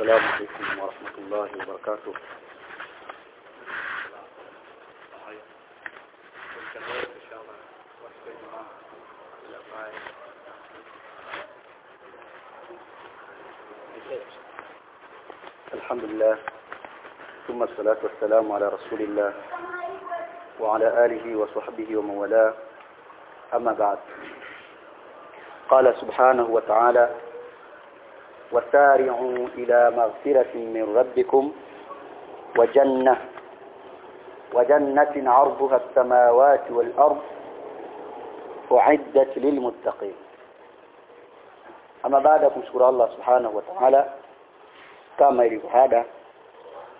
السلام عليكم ورحمة الله وبركاته. الحمد لله ثم الصلاة والسلام على رسول الله وعلى آله وصحبه ومن والاه. أما بعد قال سبحانه وتعالى وسارعوا إلى مغفرة من ربكم وجنة وجنة عرضها السماوات والأرض أعدت للمتقين. أما بعد أشكر الله سبحانه وتعالى. كما يريد هذا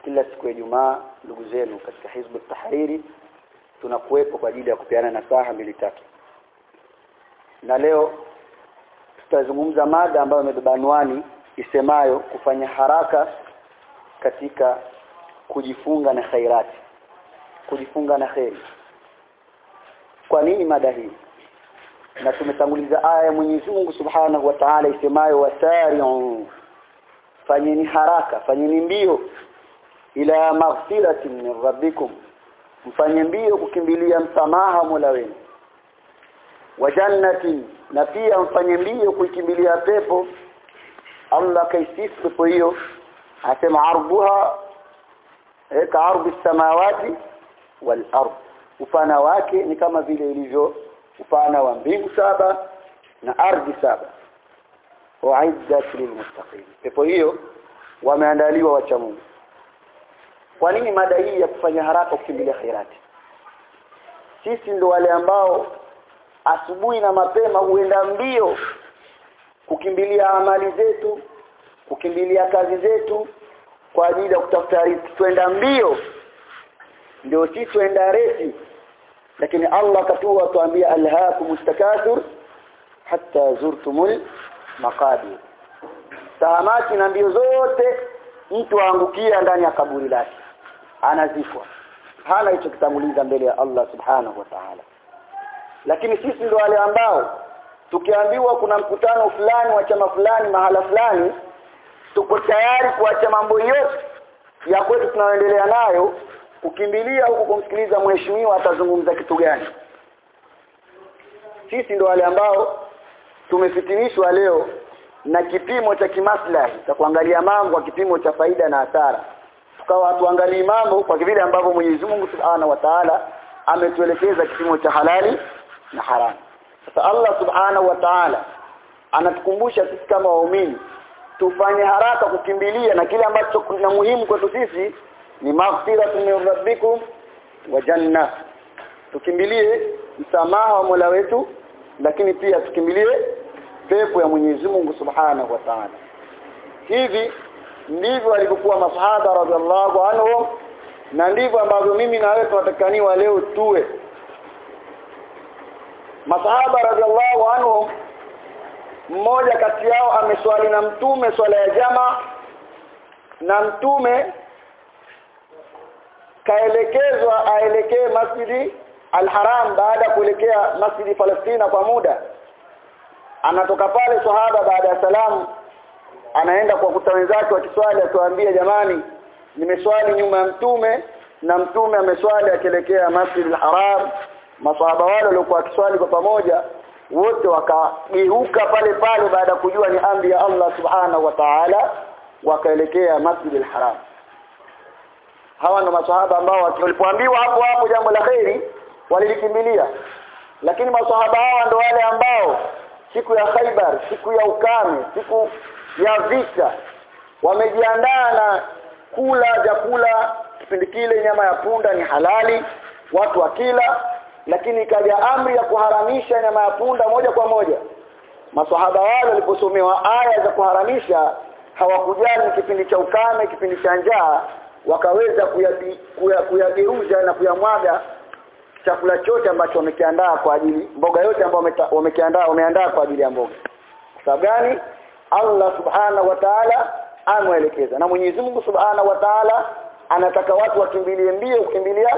كل سكوى جماعة لغزين وكسك حزب التحريري تنقويكو قليلا كبيانا نساها ملتاكي na leo tutazungumza mada ambayo imebeba isemayo kufanya haraka katika kujifunga na khairati. Kujifunga na khairi kwa nini mada hii? Na tumetanguliza aya ya Mwenyezi Mungu Subhanahu wa Ta'ala isemayo wasari'u. Fanyeni haraka fanyeni mbio ila maghfiratin min rabbikum. Mfanye mbio kukimbilia msamaha Mola wenu. Wa jannatin na pia mfanye mbio kuikimbilia pepo Allah kaisifu pepo hiyo. Asema arbuha eka arbu samawati wal ard. Upana wake ni kama vile ilivyo upana wa mbingu saba na ardhi saba. Uiddat lilmuttaqin pepo hiyo wameandaliwa wacha Mungu. Kwa nini mada hii ya kufanya haraka kukimbilia khairati? Sisi ndo wale ambao asubuhi na mapema huenda mbio kukimbilia amali zetu kukimbilia kazi zetu kwa ajili ya kutafuta riziki twenda mbio. Ndio si twenda resi lakini Allah katua tuambia alhaakum takathur hatta zurtumul maqabir. Tahamati na mbio zote mtu aangukia ndani ya kaburi lake anazifwa hana hicho kitanguliza mbele ya Allah subhanahu wa ta'ala. Lakini sisi ndio wale ambao tukiambiwa kuna mkutano fulani wa chama fulani mahala fulani tuko tayari kuacha mambo yote ya kwetu tunayoendelea nayo kukimbilia huku kumsikiliza mheshimiwa atazungumza kitu gani. Sisi ndo wale ambao tumefitinishwa leo na kipimo cha kimaslahi cha kuangalia mambo kwa kipimo cha faida na hasara. Tukawa tuangalie mambo kwa vile ambavyo Mwenyezi Mungu Subhanahu wa Ta'ala ametuelekeza kipimo cha halali na haramu sasa Allah Subhanahu wa Ta'ala anatukumbusha sisi kama waumini tufanye haraka kukimbilia na kile ambacho kuna muhimu kwetu sisi ni maghfira min rabbikum wa janna tukimbilie msamaha wa Mola wetu lakini pia tukimbilie pepo ya Mwenyezi Mungu Subhanahu wa Ta'ala. Hivi ndivyo walivyokuwa masahaba radhiallahu anhu na ndivyo ambavyo mimi na wewe tunatakaniwa leo tuwe masahaba radhiallahu anhu mmoja kati yao ameswali na mtume swala ya jama na mtume kaelekezwa aelekee masjidi alharam baada ya kuelekea masjidi Palestina kwa muda. Anatoka pale sahaba baada ya salamu anaenda kwa kuta wenzake wakiswali atuambia jamani nimeswali nyuma ya mtume na mtume ameswali akielekea masjidi al-haram maswahaba wale waliokuwa wakiswali kwa pamoja wote wakageuka pale pale baada kujua ni amri ya Allah subhanahu wa ta'ala wakaelekea masjid al-haram hawa ndo masahaba ambao walipoambiwa hapo hapo jambo la khairi walilikimbilia. Lakini masahaba hawa ndo wale ambao siku ya Khaibar siku ya ukame siku ya vita wamejiandaa na kula chakula kipindi kile nyama ya punda ni halali watu wakila lakini ikaja amri ya kuharamisha nyama ya punda moja kwa moja. Maswahaba wale waliposomewa aya za kuharamisha hawakujali kipindi cha ukame kipindi cha njaa wakaweza kuyageuza na kuyamwaga chakula chote ambacho wamekiandaa kwa ajili mboga yote ambayo wamekiandaa wameandaa kwa ajili ya mboga. Sababu gani? Allah subhanahu wa ta'ala anaelekeza na Mwenyezi Mungu subhanahu wa ta'ala anataka watu wakimbilie mbio kukimbilia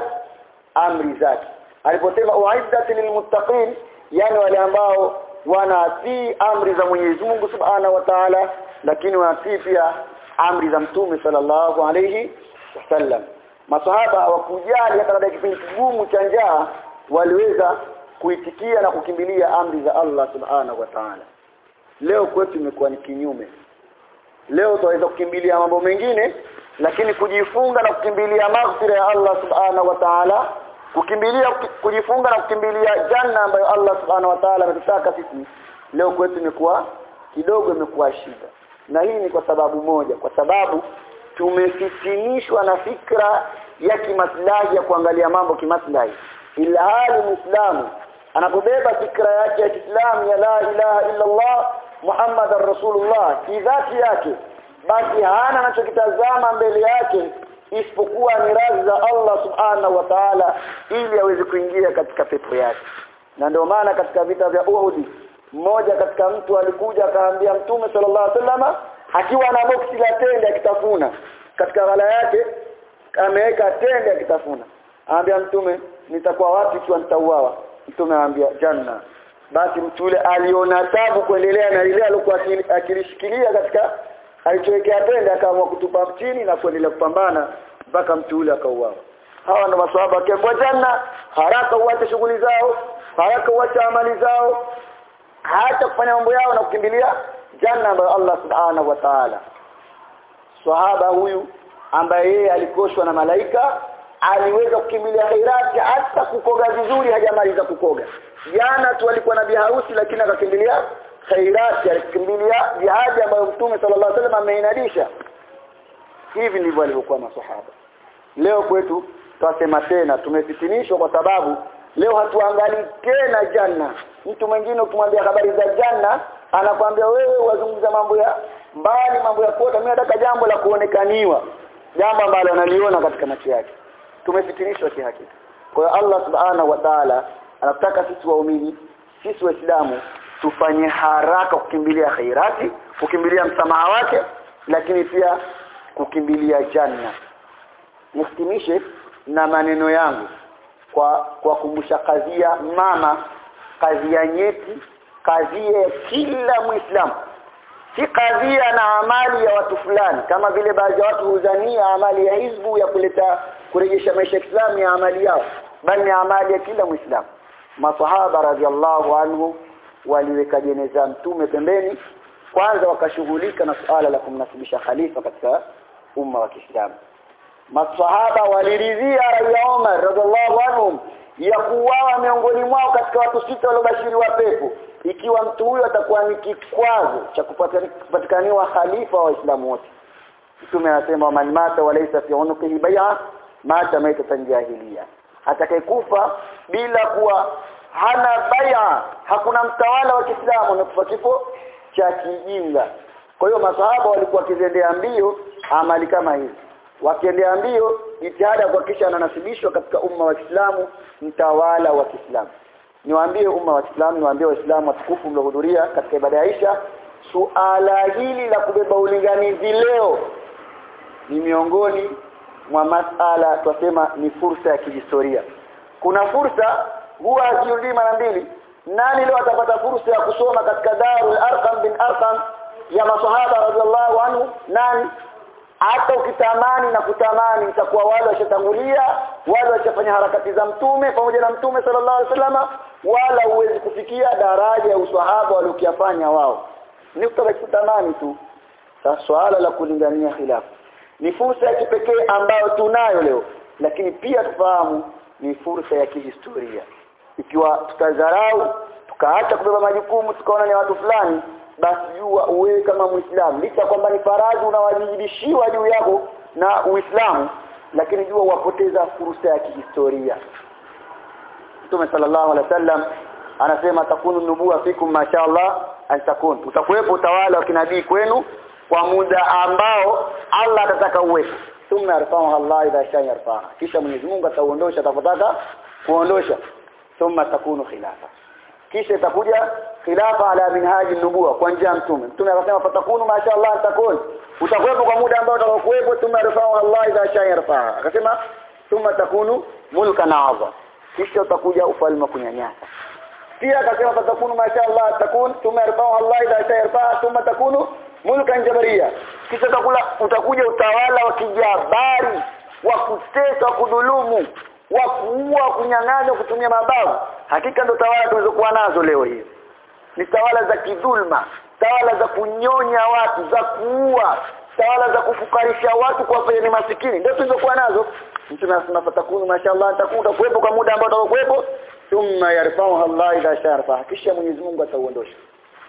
amri zake aliposema uiddat lilmuttaqin yani wale ambao wanatii amri za Mwenyezi Mungu subhanahu wa ta'ala lakini wanatii pia amri za mtume sallallahu alayhi wasallam masahaba hawakujali hata baada ya kipindi kigumu cha njaa waliweza kuitikia na kukimbilia amri za Allah subhanahu wa ta'ala. Leo kwetu imekuwa ni kinyume. Leo tunaweza kukimbilia mambo mengine lakini kujifunga na kukimbilia maghfira ya Allah subhanahu wa ta'ala kukimbilia kujifunga na kukimbilia janna ambayo Allah subhanahu wa ta'ala ametutaka sisi leo kwetu imekuwa kidogo imekuwa shida. Na hii ni kwa sababu moja kwa sababu tumefitinishwa na fikra ya kimaslahi ya kuangalia mambo kimaslahi. Ila hali muislamu anapobeba fikra yake ya Kiislamu ya la ilaha illa Allah Muhammadar Rasulullah kidhati yake basi hana anachokitazama mbele yake isipokuwa ni radhi za Allah subhanahu wa ta'ala ili aweze kuingia katika pepo yake. Na ndio maana katika vita vya Uhud mmoja katika mtu alikuja akaambia mtume sallallahu alaihi wasallam akiwa na boksi la tende akitafuna katika ghala yake ameweka tende akitafuna. Anambia mtume nitakuwa wapi ikiwa nitauawa? Mtume anambia janna. Basi mtu yule aliona tabu kuendelea na ile alikuwa akilishikilia katika alichowekea pende akaamua kutupa chini na kuendelea kupambana mpaka mtu yule akauawa. Hawa ndo maswahaba kwa janna. Haraka uache shughuli zao haraka uache amali zao. Hata kufanya mambo yao na kukimbilia janna ambayo Allah subhanahu wa ta'ala. Sahaba huyu ambaye yeye alikoshwa na malaika aliweza kukimbilia khairati hata kukoga vizuri hajamaliza kukoga. Jana tu alikuwa na biharusi lakini akakimbilia khairati alikimbilia jihadi ambayo mtume sallallahu alaihi wasallam ameinadisha hivi ndivyo alivyokuwa maswahaba leo kwetu twasema tena tumefitinishwa kwa sababu leo hatuangalii tena janna. Mtu mwingine ukimwambia habari za janna anakwambia wewe wazungumza mambo ya mbali mambo ya kuota. Mimi nataka jambo la kuonekaniwa jambo ambalo analiona katika macho yake. Tumefitinishwa kihakika. Kwa hiyo Allah subhanahu wa ta'ala anataka sisi waumini sisi waislamu tufanye haraka kukimbilia khairati kukimbilia msamaha wake lakini pia kukimbilia janna. Nihitimishe na maneno yangu kwa kwa kuwakumbusha kadhia mama kadhia nyeti kadhia kila muislamu. Si kadhia na amali ya watu fulani kama vile baadhi ya watu huzania amali ya hizbu ya kuleta kurejesha maisha ya ya amali yao bali ni amali ya kila muislamu. Masahaba radhiallahu anhu waliweka jeneza mtume pembeni. Kwanza wakashughulika na suala la kumnasibisha khalifa katika umma wa Kiislamu. Maswahaba waliridhia ya Umar radhiallahu anhum ya kuwawa miongoni mwao katika watu sita waliobashiriwa pepo. Ikiwa mtu huyo atakuwa ni kikwazo cha kupatikaniwa khalifa wa Waislamu wote. Mtume anasema man mata walaysa fi unqihi bay'a mata maitatan jahiliya atakayekufa bila kuwa hana baya. Hakuna mtawala wa Kiislamu na kifo cha kijinga. Kwa hiyo masahaba walikuwa wakiendea mbio amali kama hizi. Wakiendea mbio jitihada kuhakikisha ananasibishwa katika umma wa Kiislamu mtawala wa Kiislamu. Niwaambie umma wa Kiislamu niwaambie waislamu watukufu mliohudhuria katika ibada ya Isha suala hili la kubeba ulinganizi leo ni miongoni mwa masala twasema ni fursa ya kihistoria. Kuna fursa huwa hazirudi mara mbili. Nani leo atapata fursa ya kusoma katika Darul Arqam bin Arqam ya masahaba radhiallahu anhu? Nani? Hata ukitamani na kutamani mtakuwa wale washatangulia wale washafanya harakati za mtume pamoja na mtume sallallahu alaihi wasallam wala uwezi kufikia daraja ya uswahaba waliokiyafanya wao. Ni kutamani tu. Sasa swala la kulingania khilafu ni fursa ya kipekee ambayo tunayo leo lakini pia tufahamu ni fursa ya kihistoria ikiwa tutadharau tukaacha kubeba majukumu tukaona ni watu fulani basi jua uwe kama muislamu. Licha kwamba ni faradhi unawajibishiwa juu yako na uislamu lakini jua wapoteza fursa ya kihistoria. Mtume sallallahu alaihi wasallam anasema takunu nubuwa fikum mashaallah antakun utakuwepo utawala wa kinabii kwenu kwa muda ambao Allah atataka uwepo thumma yarfa'u Allah idha shaa yarfa kisha Mwenyezi Mungu atauondosha atakotaka kuondosha ثم تكون خلافة. كيف تكون خلافة على منهاج النبوة؟ كون جاء ثم متومه قال فتكون ما شاء الله تكون. utakuwepo kwa muda ambao utakuwepo ثم رفع الله إذا شاء يرفع. akasema ثم تكون ملكا عظا kisha utakuja ufalme kunyanyasa pia akasema فتكون ما شاء الله تكون. ثم رفع الله إذا شاء يرفع. ثم تكون ملكا جبريا kisha utakula utakuja utawala wa kijabari wa kuteswa wa kuua kunyang'anya kutumia mabavu. Hakika ndo tawala tunazokuwa nazo leo hii. Ni tawala za kidhulma tawala za kunyonya watu za kuua tawala za kufukarisha watu kuwafanya ni masikini ndio tulizokuwa nazo. Mtume anasema fatakunu mashallah takuta kuwepo kwa muda ambao utakuwepo. Thumma yarfa'uha Allah idha sharfa. Kisha Mwenyezi Mungu atauondosha.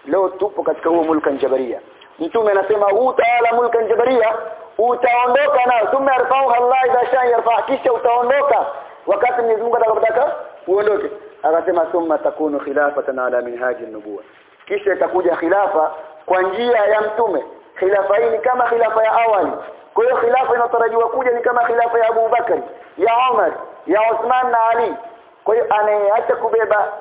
Leo tupo katika huo mulka jabaria. Mtume anasema huu tawala mulka jabaria utaondoka nao. Thumma yarfa'uha Allah idha sharfa kisha utaondoka wakati Mwenyezi Mungu atakapotaka uondoke akasema summa takunu khilafatan ala minhaji nubuwa kisha itakuja khilafa kwa njia ya mtume. Khilafa hii ni kama khilafa ya awali. Kwa hiyo khilafa inatarajiwa kuja ni kama khilafa ya Abu Bakari ya Umar ya Uthman na Ali. Kwa hiyo anayeacha kubeba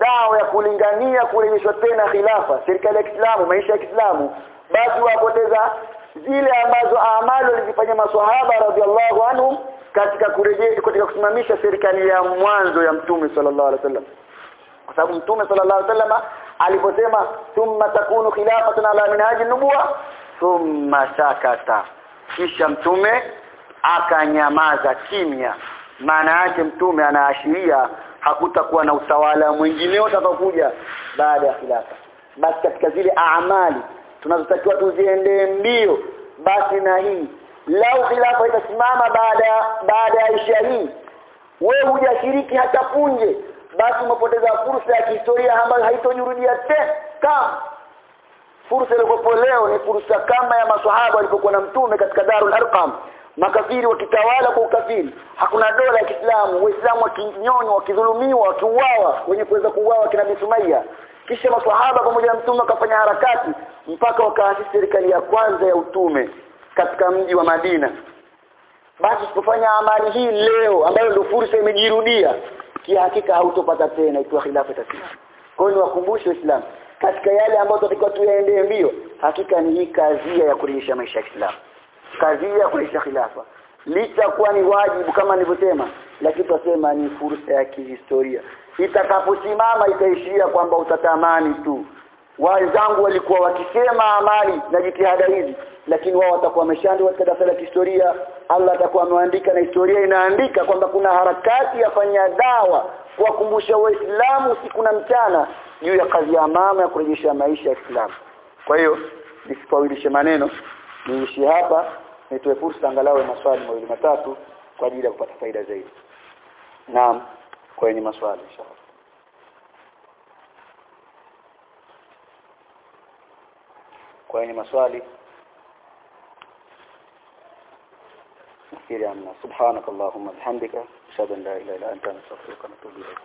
dawa ya kulingania kurejeshwa tena khilafa serikali ya Kiislamu maisha ya Kiislamu basi wapoteza zile ambazo amali walizifanya maswahaba radhiallahu anhum katika kurejea katika kusimamisha serikali ya mwanzo ya mtume sallallahu alaihi wasallam. Kwa sababu mtume sallallahu alaihi wasallam aliposema thumma takunu khilafatan ala minhaji nubuwa thumma sakata. Kisha mtume akanyamaza kimya. Maana yake mtume anaashiria hakutakuwa na utawala mwingine utakaokuja baada ya khilafa. Basi katika zile amali tunazotakiwa tuziende mbio basi na hii lau khilafa itasimama baada baada ya isha hii wewe hujashiriki hata punje basi umepoteza fursa ya kihistoria ambayo haitojurudia tena. Fursa iliyokuwa leo ni fursa kama ya maswahaba walipokuwa na mtume katika Darul Arqam. Makafiri wakitawala kwa ukafiri. Hakuna dola ya Kiislamu. Waislamu wakinyonywa wakidhulumiwa wakiuawa wenye kuweza kuuawa kina Sumayya. Kisha maswahaba pamoja na mtume wakafanya harakati mpaka wakaasisi serikali ya kwanza ya utume katika mji wa Madina. Basi usipofanya amali hii leo ambayo ndio fursa imejirudia kihakika hautopata tena ikiwa khilafa itasimama kwa hiyo niwakumbushe waislamu katika yale ambayo tunatakiwa tuyaendee mbio hakika ni hii kazia ya kurejesha maisha ya Kiislamu. Kazia ya kurejesha khilafa. Licha kuwa ni wajibu kama nilivyosema lakini tutasema ni fursa ya kihistoria. Itakaposimama itaishia kwamba utatamani tu wenzangu walikuwa wakisema amali na jitihada hizi. Lakini wao watakuwa wameshandwa katika daftari la historia Allah atakuwa ameandika na historia inaandika kwamba kuna harakati ya fanya dawa kuwakumbusha waislamu siku na mchana juu ya kazi ya mama ya kurejesha maisha ya Islam kwa hiyo nisipawilishe maneno niishi hapa nitoe fursa angalau maswali mawili matatu kwa ajili ya kupata faida zaidi. Naam kwenye maswali inshallah kwenye maswali nafikiri amna subhanakallahumma bihamdika ashhadu an la ilaha illa anta astaghfiruka wa atubu ilayk